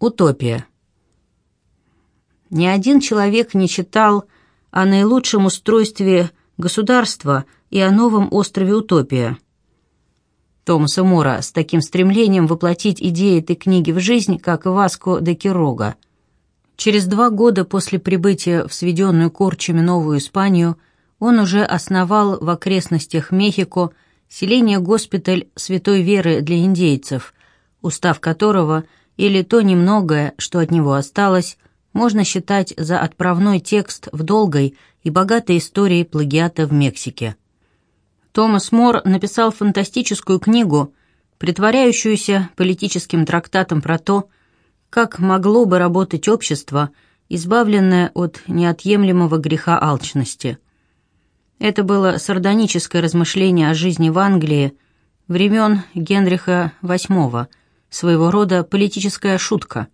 Утопия. Ни один человек не читал о наилучшем устройстве государства и о новом острове Утопия. Томаса Мора с таким стремлением воплотить идеи этой книги в жизнь, как Васко де Кирога. Через два года после прибытия в сведенную корчами Новую Испанию он уже основал в окрестностях Мехико селение-госпиталь Святой Веры для индейцев, устав которого – или то немногое, что от него осталось, можно считать за отправной текст в долгой и богатой истории плагиата в Мексике. Томас Мор написал фантастическую книгу, притворяющуюся политическим трактатом про то, как могло бы работать общество, избавленное от неотъемлемого греха алчности. Это было сардоническое размышление о жизни в Англии времен Генриха VIII – своего рода политическая шутка.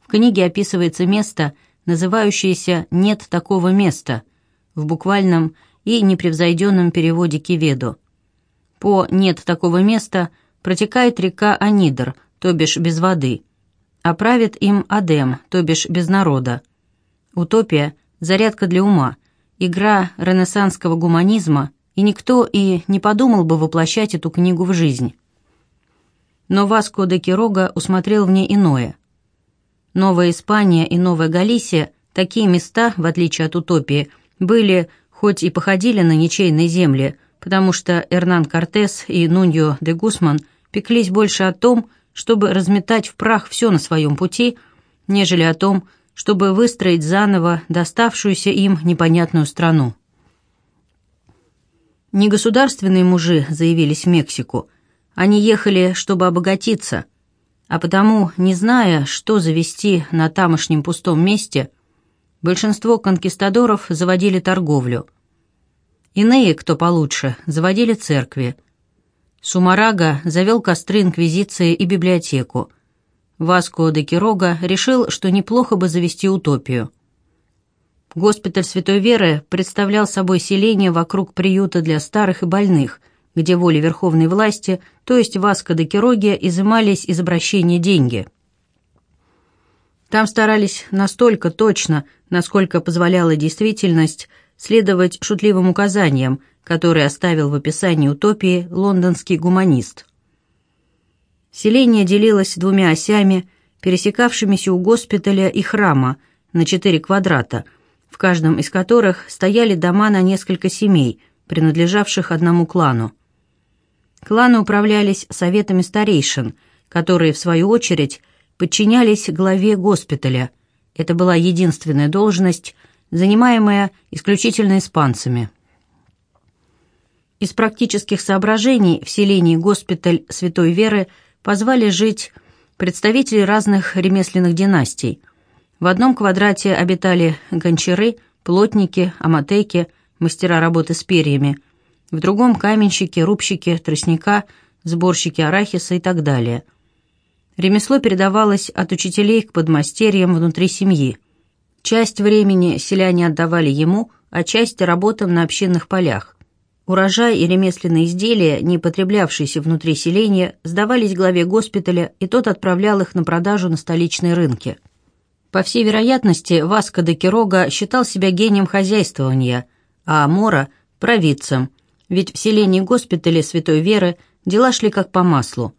В книге описывается место, называющееся «нет такого места», в буквальном и непревзойденном переводе Киведо. По «нет такого места» протекает река Анидр, то бишь без воды, а правит им Адем, то бишь без народа. Утопия – зарядка для ума, игра ренессанского гуманизма, и никто и не подумал бы воплощать эту книгу в жизнь но Васко де Кирога усмотрел в ней иное. Новая Испания и Новая Галисия, такие места, в отличие от утопии, были, хоть и походили на ничейные земли, потому что Эрнан Кортес и Нуньо де Гусман пеклись больше о том, чтобы разметать в прах все на своем пути, нежели о том, чтобы выстроить заново доставшуюся им непонятную страну. Негосударственные мужи заявились в Мексику – они ехали, чтобы обогатиться, а потому, не зная, что завести на тамошнем пустом месте, большинство конкистадоров заводили торговлю. Иные, кто получше, заводили церкви. Сумарага завел костры инквизиции и библиотеку. Васко де Кирога решил, что неплохо бы завести утопию. Госпиталь Святой Веры представлял собой селение вокруг приюта для старых и больных, где воле верховной власти, то есть Васко де Кироги, изымались из обращения деньги. Там старались настолько точно, насколько позволяла действительность, следовать шутливым указаниям, которые оставил в описании утопии лондонский гуманист. Селение делилось двумя осями, пересекавшимися у госпиталя и храма, на четыре квадрата, в каждом из которых стояли дома на несколько семей, принадлежавших одному клану. Кланы управлялись советами старейшин, которые, в свою очередь, подчинялись главе госпиталя. Это была единственная должность, занимаемая исключительно испанцами. Из практических соображений в селении госпиталь Святой Веры позвали жить представители разных ремесленных династий. В одном квадрате обитали гончары, плотники, аматеки, мастера работы с перьями – в другом каменщики, рубщики, тростника, сборщики арахиса и так далее. Ремесло передавалось от учителей к подмастерьям внутри семьи. Часть времени селяне отдавали ему, а часть – работам на общинных полях. Урожай и ремесленные изделия, не потреблявшиеся внутри селения, сдавались главе госпиталя, и тот отправлял их на продажу на столичные рынки. По всей вероятности, Васко де Кирога считал себя гением хозяйствования, а Мора – провидцем, ведь в селении госпиталя Святой Веры дела шли как по маслу.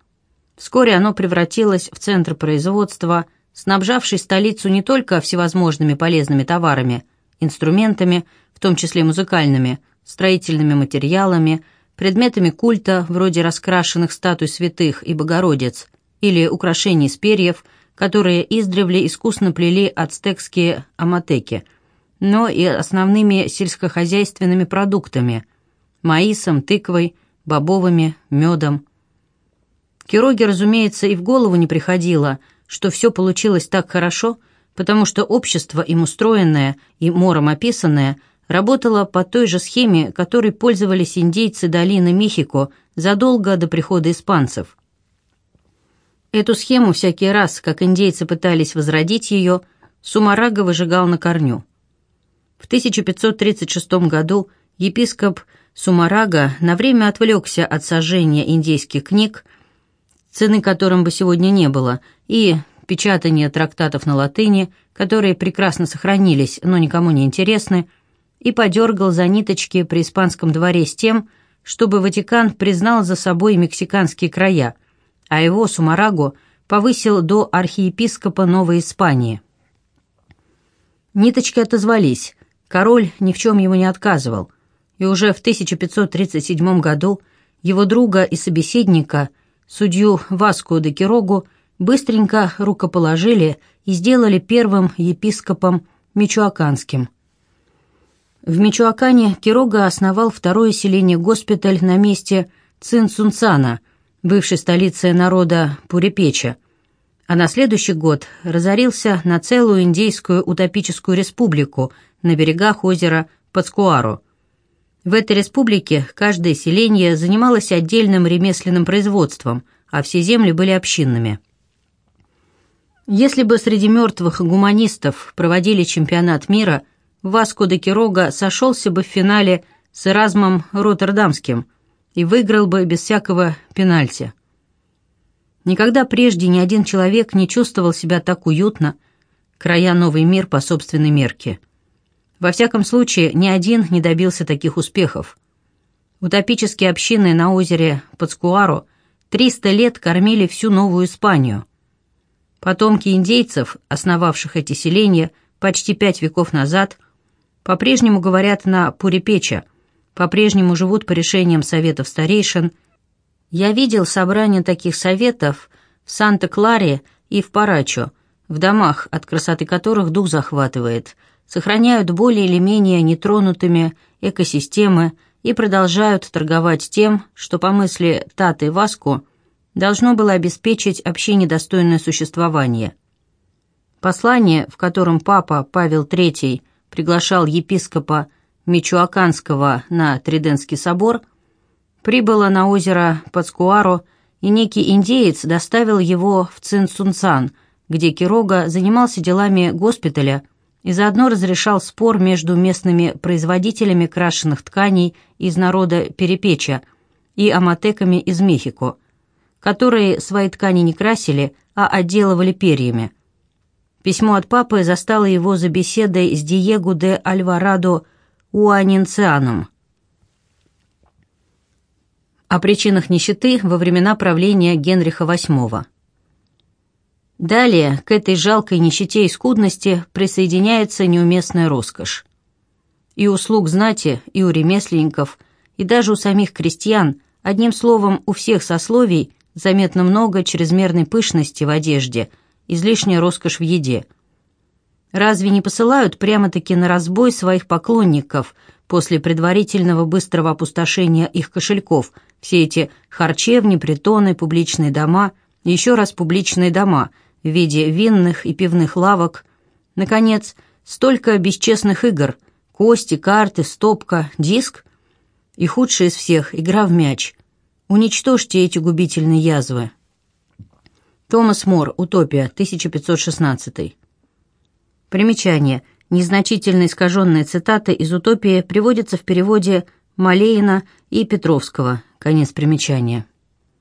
Вскоре оно превратилось в центр производства, снабжавший столицу не только всевозможными полезными товарами, инструментами, в том числе музыкальными, строительными материалами, предметами культа, вроде раскрашенных статуй святых и богородиц, или украшений из перьев, которые издревле искусно плели ацтекские аматеки, но и основными сельскохозяйственными продуктами – маисом, тыквой, бобовыми, медом. Кироге, разумеется, и в голову не приходило, что все получилось так хорошо, потому что общество, им устроенное и мором описанное, работало по той же схеме, которой пользовались индейцы долины Мехико задолго до прихода испанцев. Эту схему всякий раз, как индейцы пытались возродить ее, Сумарага выжигал на корню. В 1536 году епископ Сумарага на время отвлекся от сожжения индейских книг, цены которым бы сегодня не было, и печатание трактатов на латыни, которые прекрасно сохранились, но никому не интересны, и подергал за ниточки при испанском дворе с тем, чтобы Ватикан признал за собой мексиканские края, а его, Сумарагу, повысил до архиепископа Новой Испании. Ниточки отозвались, король ни в чем ему не отказывал, и уже в 1537 году его друга и собеседника, судью Васку де Кирогу, быстренько рукоположили и сделали первым епископом Мичуаканским. В Мичуакане Кирога основал второе селение-госпиталь на месте Цинцунцана, бывшей столицы народа Пурепеча, а на следующий год разорился на целую индейскую утопическую республику на берегах озера Пацкуару. В этой республике каждое селение занималось отдельным ремесленным производством, а все земли были общинными. Если бы среди мертвых гуманистов проводили чемпионат мира, Васко де Кирога сошелся бы в финале с Эразмом Роттердамским и выиграл бы без всякого пенальти. Никогда прежде ни один человек не чувствовал себя так уютно, края новый мир по собственной мерке. Во всяком случае, ни один не добился таких успехов. Утопические общины на озере Пацкуаро 300 лет кормили всю Новую Испанию – Потомки индейцев, основавших эти селения почти пять веков назад, по-прежнему говорят на Пурипеча, по-прежнему живут по решениям советов старейшин. Я видел собрания таких советов в Санта-Кларе и в Парачо, в домах, от красоты которых дух захватывает, сохраняют более или менее нетронутыми экосистемы и продолжают торговать тем, что, по мысли Таты Васку, должно было обеспечить общине достойное существование. Послание, в котором папа Павел III приглашал епископа Мичуаканского на Триденский собор, прибыло на озеро Пацкуаро, и некий индеец доставил его в Цинцунцан, где Кирога занимался делами госпиталя и заодно разрешал спор между местными производителями крашеных тканей из народа Перепеча и аматеками из Мехико – которые свои ткани не красили, а отделывали перьями. Письмо от папы застало его за беседой с Диего де Альварадо Уанинцианом о причинах нищеты во времена правления Генриха VIII. Далее к этой жалкой нищете и скудности присоединяется неуместная роскошь. И у слуг знати, и у ремесленников, и даже у самих крестьян, одним словом, у всех сословий – Заметно много чрезмерной пышности в одежде, излишняя роскошь в еде. Разве не посылают прямо-таки на разбой своих поклонников после предварительного быстрого опустошения их кошельков все эти харчевни, притоны, публичные дома, еще раз публичные дома в виде винных и пивных лавок, наконец, столько бесчестных игр, кости, карты, стопка, диск и худшее из всех – игра в мяч – Уничтожьте эти губительные язвы. Томас Мор, Утопия, 1516. Примечание. Незначительно искаженная цитата из «Утопии» приводится в переводе Малеина и Петровского. Конец примечания.